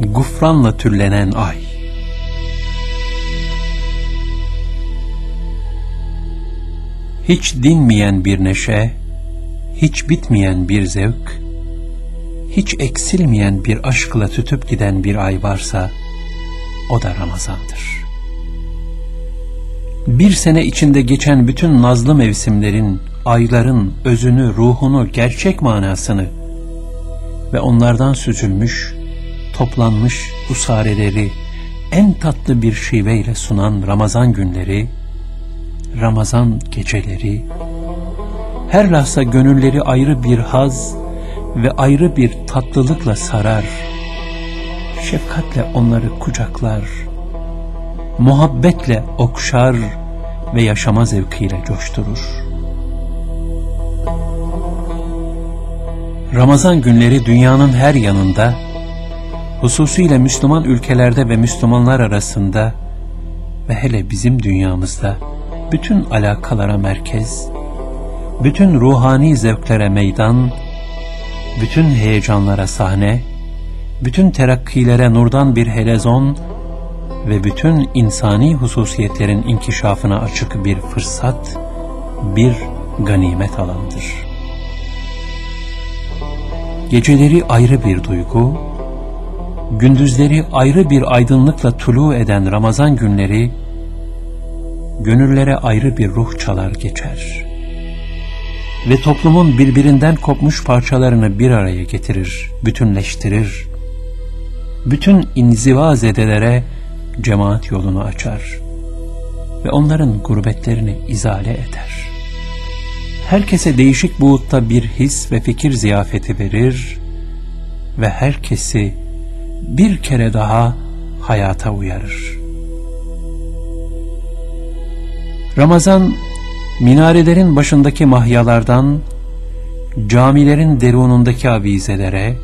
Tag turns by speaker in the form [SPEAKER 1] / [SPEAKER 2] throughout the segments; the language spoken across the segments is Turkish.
[SPEAKER 1] gufranla türlenen ay. Hiç dinmeyen bir neşe, hiç bitmeyen bir zevk, hiç eksilmeyen bir aşkla tütüp giden bir ay varsa, o da Ramazan'dır. Bir sene içinde geçen bütün nazlı mevsimlerin, ayların özünü, ruhunu, gerçek manasını ve onlardan süzülmüş, toplanmış usareleri en tatlı bir şiveyle sunan Ramazan günleri, Ramazan geceleri, her lahza gönülleri ayrı bir haz ve ayrı bir tatlılıkla sarar, şefkatle onları kucaklar, muhabbetle okşar ve yaşama zevkiyle coşturur. Ramazan günleri dünyanın her yanında, hususiyle Müslüman ülkelerde ve Müslümanlar arasında ve hele bizim dünyamızda bütün alakalara merkez, bütün ruhani zevklere meydan, bütün heyecanlara sahne, bütün terakkilere nurdan bir helezon ve bütün insani hususiyetlerin inkişafına açık bir fırsat, bir ganimet alandır. Geceleri ayrı bir duygu, gündüzleri ayrı bir aydınlıkla tulu eden Ramazan günleri, gönüllere ayrı bir ruh çalar geçer. Ve toplumun birbirinden kopmuş parçalarını bir araya getirir, bütünleştirir. Bütün inziva zedelere cemaat yolunu açar ve onların gurbetlerini izale eder. Herkese değişik buğutta bir his ve fikir ziyafeti verir ve herkesi bir kere daha hayata uyarır. Ramazan, minarelerin başındaki mahyalardan, camilerin derunundaki avizelere,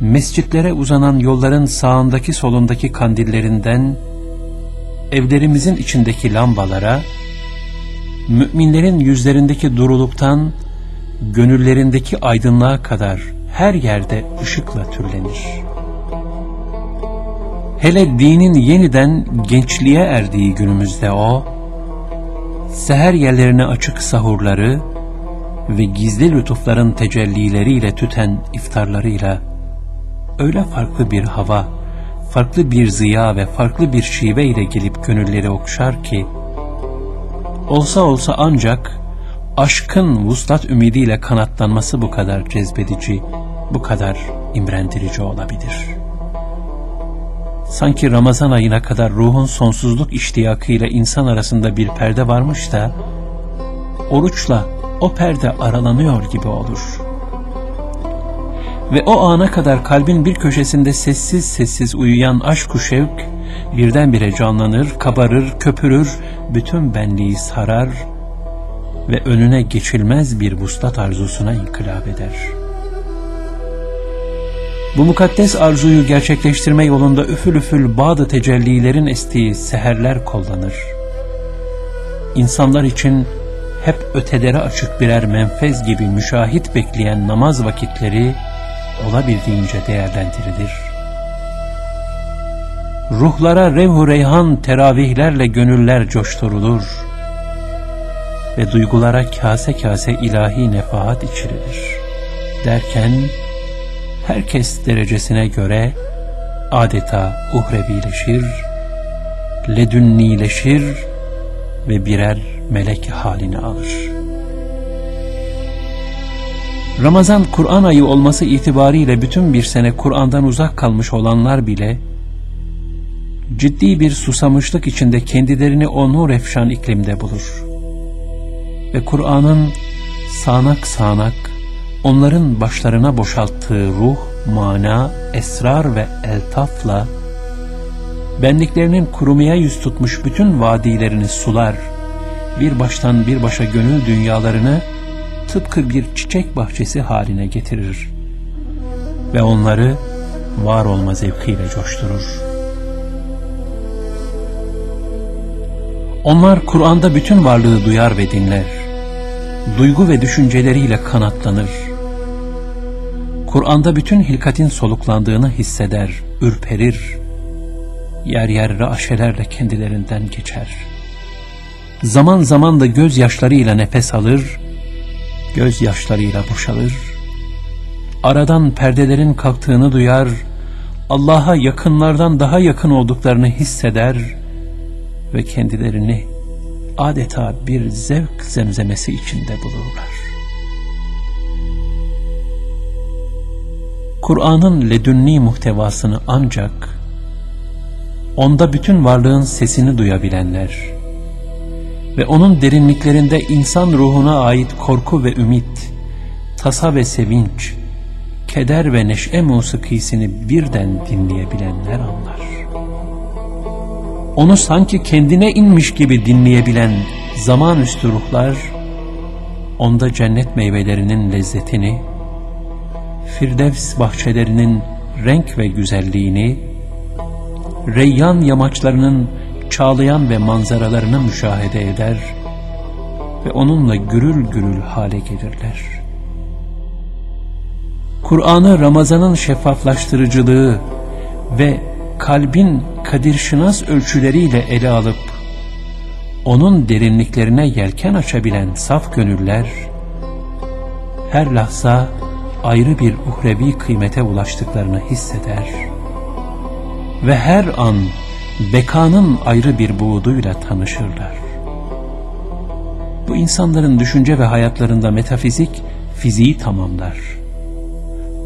[SPEAKER 1] mescitlere uzanan yolların sağındaki solundaki kandillerinden, evlerimizin içindeki lambalara, müminlerin yüzlerindeki duruluktan, gönüllerindeki aydınlığa kadar her yerde ışıkla türlenir. Hele dinin yeniden gençliğe erdiği günümüzde o, seher yerlerine açık sahurları ve gizli lütufların tecellileriyle tüten iftarlarıyla öyle farklı bir hava, farklı bir ziya ve farklı bir şive ile gelip gönülleri okşar ki, olsa olsa ancak aşkın vuslat ümidiyle kanatlanması bu kadar cezbedici, bu kadar imrendirici olabilir. Sanki Ramazan ayına kadar ruhun sonsuzluk iştiyakıyla insan arasında bir perde varmış da, oruçla o perde aralanıyor gibi olur.'' Ve o ana kadar kalbin bir köşesinde sessiz sessiz uyuyan aşk-ı şevk birdenbire canlanır, kabarır, köpürür, bütün benliği sarar ve önüne geçilmez bir vuslat arzusuna inkılap eder. Bu mukaddes arzuyu gerçekleştirme yolunda üfül üfül bazı tecellilerin estiği seherler kollanır. İnsanlar için hep ötelere açık birer menfez gibi müşahit bekleyen namaz vakitleri, olabildiğince değerlendirilir. Ruhlara revhu reyhan teravihlerle gönüller coşturulur ve duygulara kase kase ilahi nefahat içirilir. Derken herkes derecesine göre adeta uhrevileşir, ledünnileşir ve birer melek halini alır.'' Ramazan Kur'an ayı olması itibariyle bütün bir sene Kur'an'dan uzak kalmış olanlar bile ciddi bir susamışlık içinde kendilerini o nur efşan iklimde bulur. Ve Kur'an'ın sağanak sağanak onların başlarına boşalttığı ruh, mana, esrar ve eltafla benliklerinin kurumaya yüz tutmuş bütün vadilerini sular, bir baştan bir başa gönül dünyalarını tıpkı bir çiçek bahçesi haline getirir ve onları var olma zevkiyle coşturur. Onlar Kur'an'da bütün varlığı duyar ve dinler. Duygu ve düşünceleriyle kanatlanır. Kur'an'da bütün hilkatin soluklandığını hisseder, ürperir, yer yer raşelerle kendilerinden geçer. Zaman zaman da gözyaşlarıyla nefes alır, gözyaşlarıyla boşalır, aradan perdelerin kalktığını duyar, Allah'a yakınlardan daha yakın olduklarını hisseder ve kendilerini adeta bir zevk zemzemesi içinde bulurlar. Kur'an'ın ledünni muhtevasını ancak onda bütün varlığın sesini duyabilenler ve onun derinliklerinde insan ruhuna ait korku ve ümit, tasa ve sevinç, keder ve neşe musikisini birden dinleyebilenler anlar. Onu sanki kendine inmiş gibi dinleyebilen zamanüstü ruhlar, onda cennet meyvelerinin lezzetini, Firdevs bahçelerinin renk ve güzelliğini, Reyyan yamaçlarının çağlayan ve manzaralarını müşahede eder ve onunla gürül gürül hale gelirler. Kur'an'ı Ramazan'ın şeffaflaştırıcılığı ve kalbin kadirşinas ölçüleriyle ele alıp onun derinliklerine yelken açabilen saf gönüller her lahza ayrı bir uhrevi kıymete ulaştıklarını hisseder ve her an bekanın ayrı bir buğduyla tanışırlar. Bu insanların düşünce ve hayatlarında metafizik fiziği tamamlar.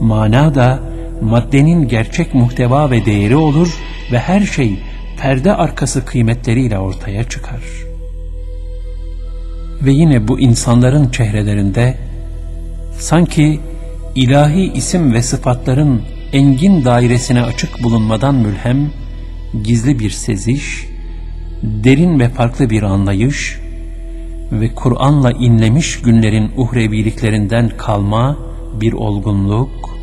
[SPEAKER 1] Mana da maddenin gerçek muhteva ve değeri olur ve her şey perde arkası kıymetleriyle ortaya çıkar. Ve yine bu insanların çehrelerinde sanki ilahi isim ve sıfatların engin dairesine açık bulunmadan mülhem, gizli bir seziş, derin ve farklı bir anlayış ve Kur'an'la inlemiş günlerin uhreviliklerinden kalma bir olgunluk,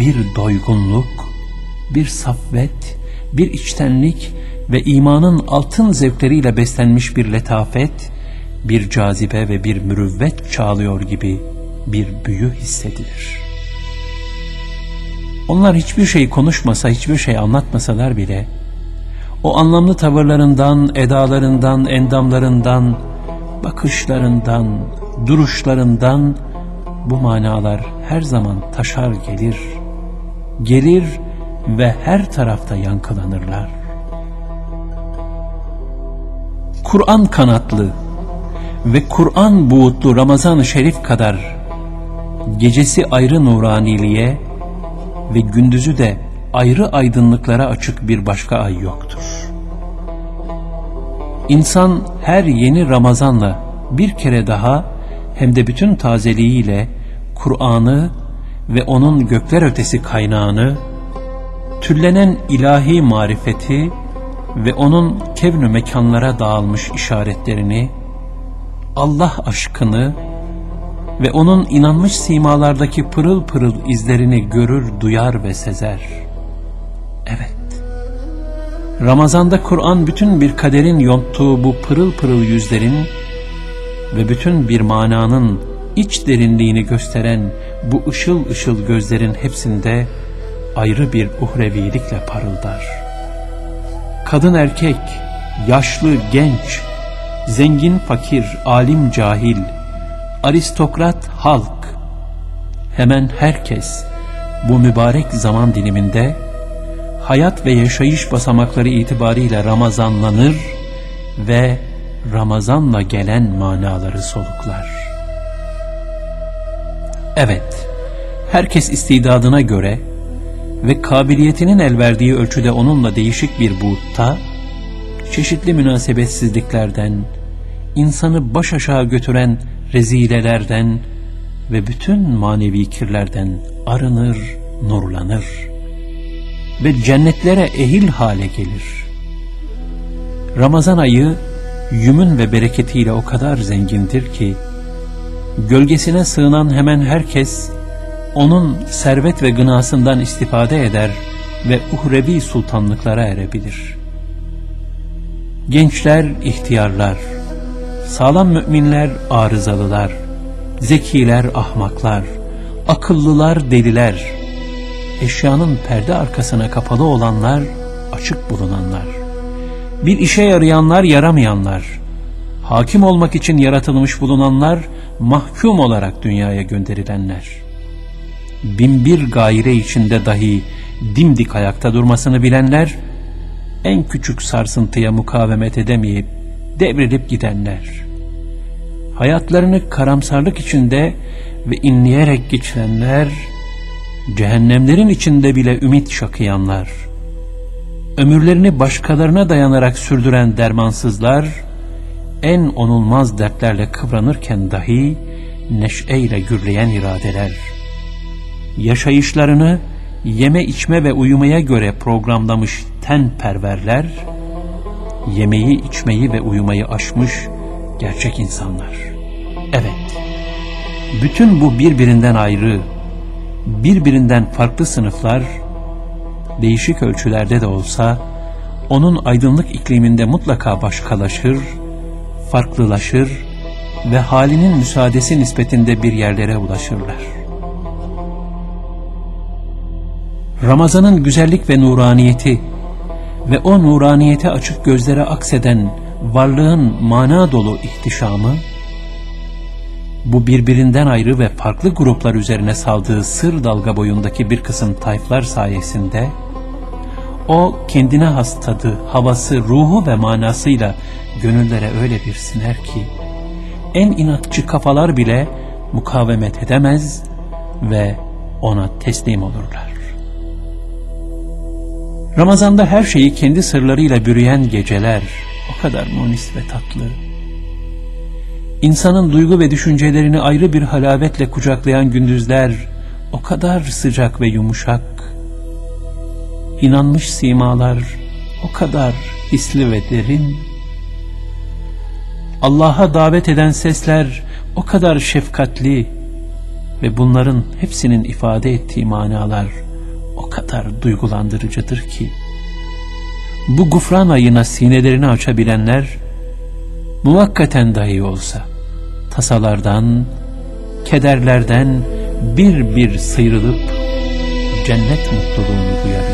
[SPEAKER 1] bir doygunluk, bir safvet, bir içtenlik ve imanın altın zevkleriyle beslenmiş bir letafet, bir cazibe ve bir mürüvvet çağlıyor gibi bir büyü hissedilir. Onlar hiçbir şey konuşmasa, hiçbir şey anlatmasalar bile, o anlamlı tavırlarından, edalarından, endamlarından, bakışlarından, duruşlarından bu manalar her zaman taşar gelir, gelir ve her tarafta yankılanırlar. Kur'an kanatlı ve Kur'an buğutlu Ramazan-ı Şerif kadar gecesi ayrı nuraniliğe ve gündüzü de ayrı aydınlıklara açık bir başka ay yoktur. İnsan her yeni Ramazanla bir kere daha hem de bütün tazeliğiyle Kur'an'ı ve onun gökler ötesi kaynağını, türlenen ilahi marifeti ve onun kevnü mekanlara dağılmış işaretlerini, Allah aşkını ve onun inanmış simalardaki pırıl pırıl izlerini görür, duyar ve sezer. Evet, Ramazanda Kur'an bütün bir kaderin yonttuğu bu pırıl pırıl yüzlerin ve bütün bir mananın iç derinliğini gösteren bu ışıl ışıl gözlerin hepsinde ayrı bir uhrevilikle parıldar. Kadın erkek, yaşlı genç, zengin fakir, alim cahil, aristokrat halk, hemen herkes bu mübarek zaman diliminde hayat ve yaşayış basamakları itibariyle Ramazanlanır ve Ramazanla gelen manaları soluklar. Evet, herkes istidadına göre ve kabiliyetinin el verdiği ölçüde onunla değişik bir buğutta, çeşitli münasebetsizliklerden, insanı baş aşağı götüren rezilelerden ve bütün manevi kirlerden arınır, nurlanır ve cennetlere ehil hale gelir. Ramazan ayı yümün ve bereketiyle o kadar zengindir ki, gölgesine sığınan hemen herkes, onun servet ve gınasından istifade eder ve uhrevi sultanlıklara erebilir. Gençler, ihtiyarlar, sağlam müminler arızalılar, zekiler ahmaklar, akıllılar deliler, eşyanın perde arkasına kapalı olanlar, açık bulunanlar, bir işe yarayanlar, yaramayanlar, hakim olmak için yaratılmış bulunanlar, mahkum olarak dünyaya gönderilenler. Binbir gaire içinde dahi dimdik ayakta durmasını bilenler, en küçük sarsıntıya mukavemet edemeyip devrilip gidenler. Hayatlarını karamsarlık içinde ve inleyerek geçirenler, cehennemlerin içinde bile ümit şakıyanlar, ömürlerini başkalarına dayanarak sürdüren dermansızlar, en onulmaz dertlerle kıvranırken dahi neşeyle gürleyen iradeler, yaşayışlarını yeme içme ve uyumaya göre programlamış ten perverler, yemeği içmeyi ve uyumayı aşmış gerçek insanlar. Evet, bütün bu birbirinden ayrı, birbirinden farklı sınıflar, değişik ölçülerde de olsa, onun aydınlık ikliminde mutlaka başkalaşır, farklılaşır ve halinin müsaadesi nispetinde bir yerlere ulaşırlar. Ramazanın güzellik ve nuraniyeti ve o nuraniyete açık gözlere akseden varlığın mana dolu ihtişamı, bu birbirinden ayrı ve farklı gruplar üzerine saldığı sır dalga boyundaki bir kısım tayflar sayesinde, o kendine has tadı, havası, ruhu ve manasıyla gönüllere öyle bir siner ki, en inatçı kafalar bile mukavemet edemez ve ona teslim olurlar. Ramazanda her şeyi kendi sırlarıyla bürüyen geceler o kadar munis ve tatlı. İnsanın duygu ve düşüncelerini ayrı bir halavetle kucaklayan gündüzler o kadar sıcak ve yumuşak. İnanmış simalar o kadar hisli ve derin. Allah'a davet eden sesler o kadar şefkatli ve bunların hepsinin ifade ettiği manalar o kadar duygulandırıcıdır ki bu gufran ayına sinelerini açabilenler muvakkaten dahi olsa tasalardan, kederlerden bir bir sıyrılıp cennet mutluluğunu duyabilir.